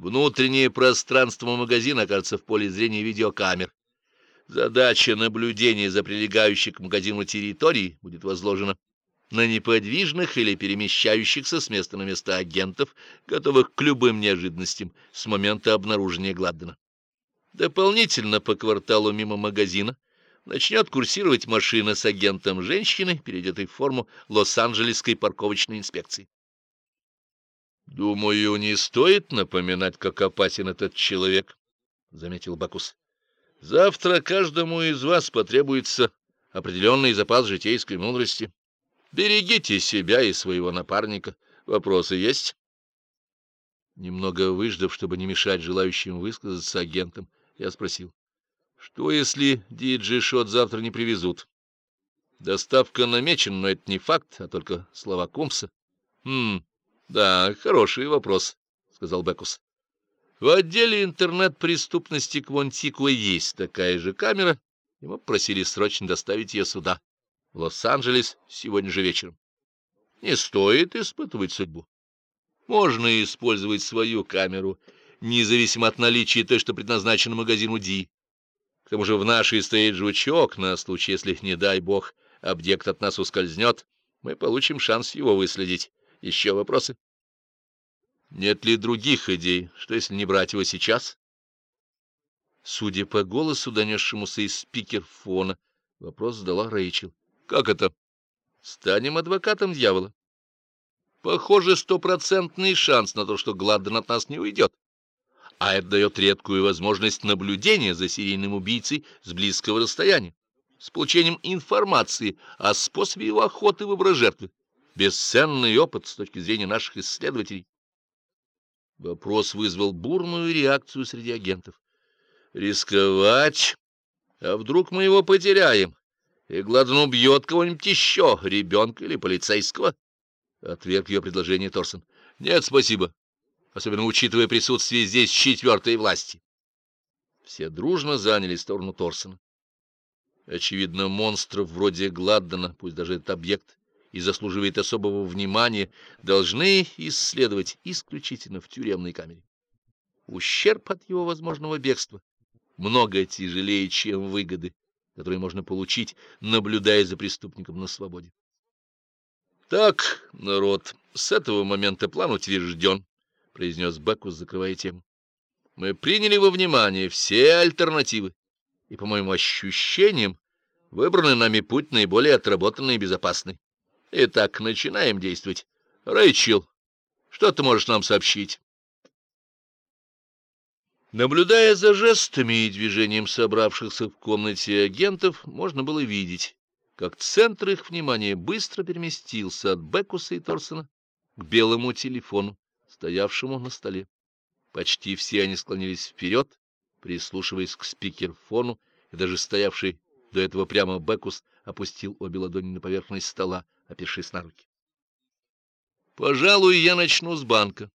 Внутреннее пространство магазина окажется в поле зрения видеокамер. Задача наблюдения за прилегающей к магазину территорией будет возложена на неподвижных или перемещающихся с места на место агентов, готовых к любым неожиданностям с момента обнаружения Гладдена. Дополнительно по кварталу мимо магазина начнет курсировать машина с агентом женщины, переодетой в форму Лос-Анджелесской парковочной инспекции. «Думаю, не стоит напоминать, как опасен этот человек», — заметил Бакус. «Завтра каждому из вас потребуется определенный запас житейской мудрости». Берегите себя и своего напарника. Вопросы есть? Немного выждав, чтобы не мешать желающим высказаться агентам, я спросил. Что, если диджей Шот завтра не привезут? Доставка намечена, но это не факт, а только слова Кумса. Хм, да, хороший вопрос, сказал Бекус. В отделе интернет-преступности Квантикуа есть такая же камера, и мы просили срочно доставить ее сюда в Лос-Анджелес сегодня же вечером. Не стоит испытывать судьбу. Можно использовать свою камеру, независимо от наличия той, что предназначена магазину Ди. К тому же в нашей стоит жучок, на случай, если, не дай бог, объект от нас ускользнет, мы получим шанс его выследить. Еще вопросы? Нет ли других идей? Что, если не брать его сейчас? Судя по голосу, донесшемуся из спикерфона, вопрос задала Рэйчел. Как это? Станем адвокатом дьявола. Похоже, стопроцентный шанс на то, что Гладден от нас не уйдет. А это дает редкую возможность наблюдения за серийным убийцей с близкого расстояния, с получением информации о способе его охоты выбора жертвы. Бесценный опыт с точки зрения наших исследователей. Вопрос вызвал бурную реакцию среди агентов. Рисковать? А вдруг мы его потеряем? и Гладен убьет кого-нибудь еще, ребенка или полицейского. Отверг ее предложение Торсон. Нет, спасибо, особенно учитывая присутствие здесь четвертой власти. Все дружно заняли сторону Торсона. Очевидно, монстров вроде Гладдена, пусть даже этот объект и заслуживает особого внимания, должны исследовать исключительно в тюремной камере. Ущерб от его возможного бегства много тяжелее, чем выгоды которые можно получить, наблюдая за преступником на свободе. Так, народ, с этого момента план утвержден, произнес Бекус, закрывая тему. Мы приняли во внимание все альтернативы, и, по моим ощущениям, выбранный нами путь наиболее отработанный и безопасный. Итак, начинаем действовать. Рэйчел, что ты можешь нам сообщить? Наблюдая за жестами и движением собравшихся в комнате агентов, можно было видеть, как центр их внимания быстро переместился от Бекуса и Торсона к белому телефону, стоявшему на столе. Почти все они склонились вперед, прислушиваясь к спикерфону, и даже стоявший до этого прямо Бекус опустил обе ладони на поверхность стола, опершись на руки. «Пожалуй, я начну с банка»,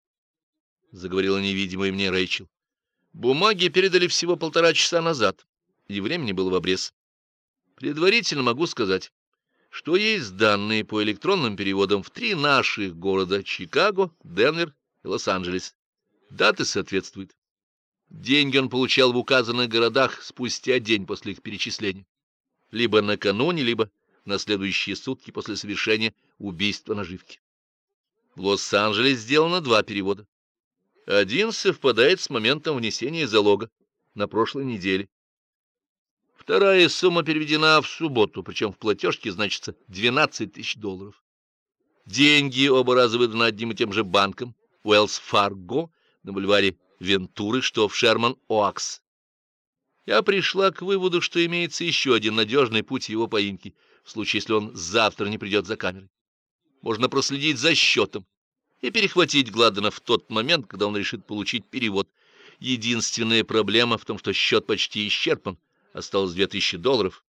— заговорила невидимая мне Рэйчел. Бумаги передали всего полтора часа назад, и времени было в обрез. Предварительно могу сказать, что есть данные по электронным переводам в три наших города — Чикаго, Денвер и Лос-Анджелес. Даты соответствуют. Деньги он получал в указанных городах спустя день после их перечисления. Либо накануне, либо на следующие сутки после совершения убийства наживки. В Лос-Анджелес сделано два перевода. Один совпадает с моментом внесения залога на прошлой неделе. Вторая сумма переведена в субботу, причем в платежке значится 12 тысяч долларов. Деньги оба раза выданы одним и тем же банком, Уэллс Фарго, на бульваре Вентуры, что в Шерман-Оакс. Я пришла к выводу, что имеется еще один надежный путь его поимки, в случае, если он завтра не придет за камерой. Можно проследить за счетом и перехватить Гладдена в тот момент, когда он решит получить перевод. Единственная проблема в том, что счет почти исчерпан, осталось две тысячи долларов.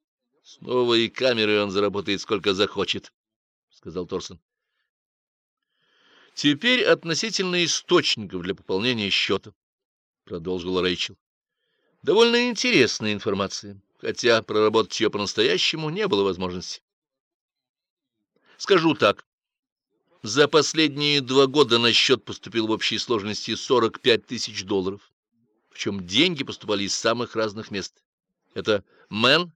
— С новой камерой он заработает сколько захочет, — сказал Торсон. — Теперь относительно источников для пополнения счета, — продолжила Рэйчел. — Довольно интересная информация, хотя проработать ее по-настоящему не было возможности. Скажу так. За последние два года на счет поступил в общей сложности 45 тысяч долларов, в чем деньги поступали из самых разных мест. Это Мэн,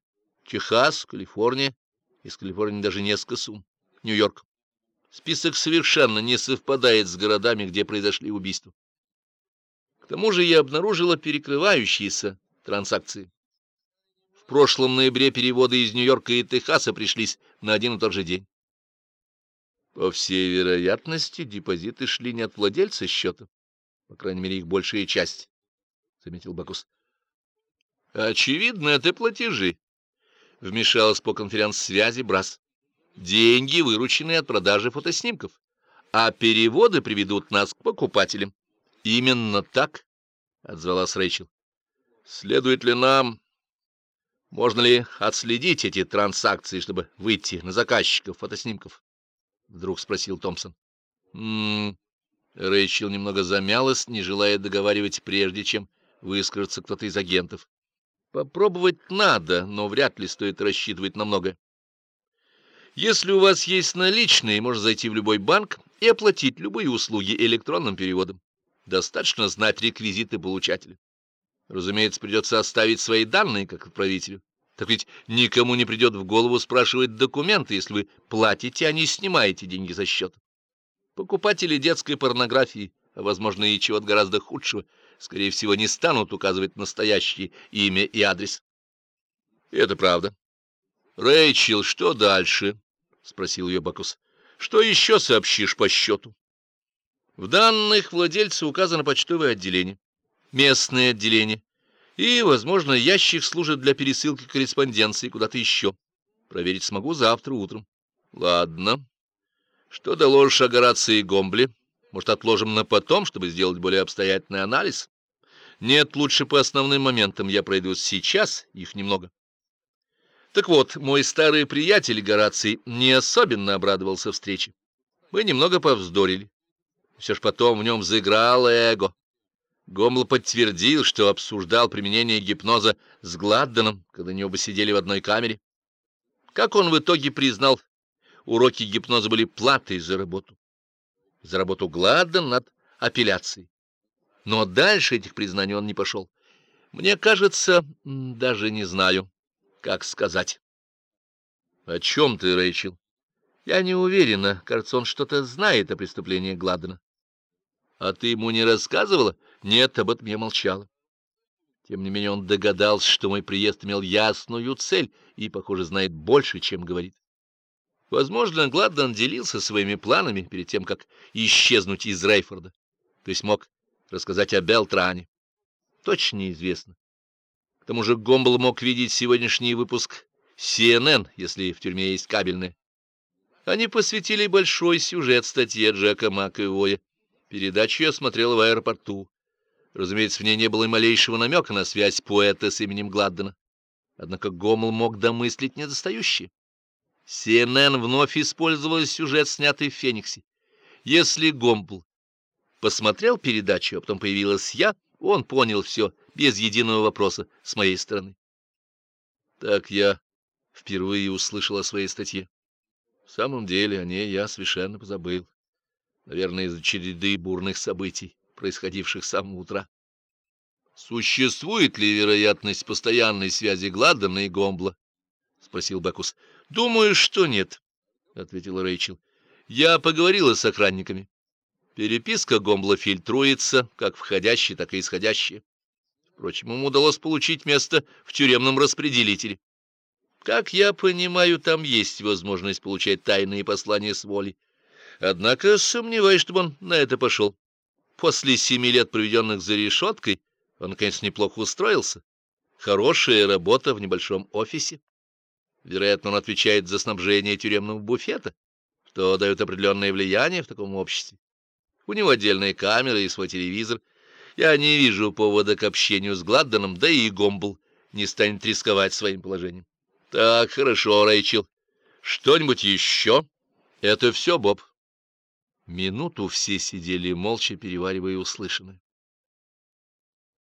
Техас, Калифорния, из Калифорнии даже несколько сумм, Нью-Йорк. Список совершенно не совпадает с городами, где произошли убийства. К тому же я обнаружила перекрывающиеся транзакции. В прошлом ноябре переводы из Нью-Йорка и Техаса пришлись на один и тот же день. По всей вероятности, депозиты шли не от владельца счета, по крайней мере, их большая часть, — заметил Бакус. — Очевидно, это платежи, — вмешалась по конференц-связи Брас. — Деньги, вырученные от продажи фотоснимков, а переводы приведут нас к покупателям. — Именно так, — отзвалась Рэйчел. — Следует ли нам... Можно ли отследить эти транзакции, чтобы выйти на заказчиков фотоснимков? — вдруг спросил Томпсон. «М-м-м...» Рэйчел немного замялась, не желая договаривать, прежде чем выскажется кто-то из агентов. «Попробовать надо, но вряд ли стоит рассчитывать на многое. Если у вас есть наличные, можно зайти в любой банк и оплатить любые услуги электронным переводом. Достаточно знать реквизиты получателя. Разумеется, придется оставить свои данные как отправителю. Так ведь никому не придет в голову спрашивать документы, если вы платите, а не снимаете деньги за счет. Покупатели детской порнографии, а, возможно, и чего-то гораздо худшего, скорее всего, не станут указывать настоящее имя и адрес. И это правда. «Рэйчел, что дальше?» — спросил ее Бакус. «Что еще сообщишь по счету?» В данных владельца указано почтовое отделение, местное отделение, и, возможно, ящик служит для пересылки корреспонденции куда-то еще. Проверить смогу завтра утром. Ладно. Что доложишь о Горации Гомбле? Может, отложим на потом, чтобы сделать более обстоятельный анализ? Нет, лучше по основным моментам я пройдусь сейчас, их немного. Так вот, мой старый приятель Гораций не особенно обрадовался встрече. Мы немного повздорили. Все ж потом в нем заиграло эго. Гомл подтвердил, что обсуждал применение гипноза с Гладденом, когда они оба сидели в одной камере. Как он в итоге признал, уроки гипноза были платой за работу. За работу Гладден над апелляцией. Но дальше этих признаний он не пошел. Мне кажется, даже не знаю, как сказать. — О чем ты, Рэйчел? — Я не уверена. Кажется, он что-то знает о преступлении Гладдена. — А ты ему не рассказывала? — Нет, об этом я молчала. Тем не менее он догадался, что мой приезд имел ясную цель и, похоже, знает больше, чем говорит. Возможно, Гладден делился своими планами перед тем, как исчезнуть из Рейфорда, то есть мог рассказать о Белтране. Точно неизвестно. К тому же Гомбл мог видеть сегодняшний выпуск CNN, если в тюрьме есть кабельная. Они посвятили большой сюжет статье Джека Макэвоя Передачу я смотрел в аэропорту. Разумеется, в ней не было и малейшего намека на связь поэта с именем Гладдена. Однако Гомл мог домыслить недостающее. CNN вновь использовал сюжет, снятый в Фениксе. Если Гомбл посмотрел передачу, а потом появилась я, он понял все, без единого вопроса с моей стороны. Так я впервые услышал о своей статье. В самом деле о ней я совершенно позабыл наверное, из-за череды бурных событий, происходивших с самого утра. «Существует ли вероятность постоянной связи Гладдена и Гомбла?» — спросил Бакус. «Думаю, что нет», — ответила Рэйчел. «Я поговорила с охранниками. Переписка Гомбла фильтруется, как входящая, так и исходящая. Впрочем, ему удалось получить место в тюремном распределителе. Как я понимаю, там есть возможность получать тайные послания с воли. Однако сомневаюсь, чтобы он на это пошел. После семи лет, проведенных за решеткой, он, конечно, неплохо устроился. Хорошая работа в небольшом офисе. Вероятно, он отвечает за снабжение тюремного буфета, что дает определенное влияние в таком обществе. У него отдельная камера и свой телевизор. Я не вижу повода к общению с Гладденом, да и Гомбл не станет рисковать своим положением. Так, хорошо, Рэйчел. Что-нибудь еще? Это все, Боб. Минуту все сидели молча, переваривая услышанное.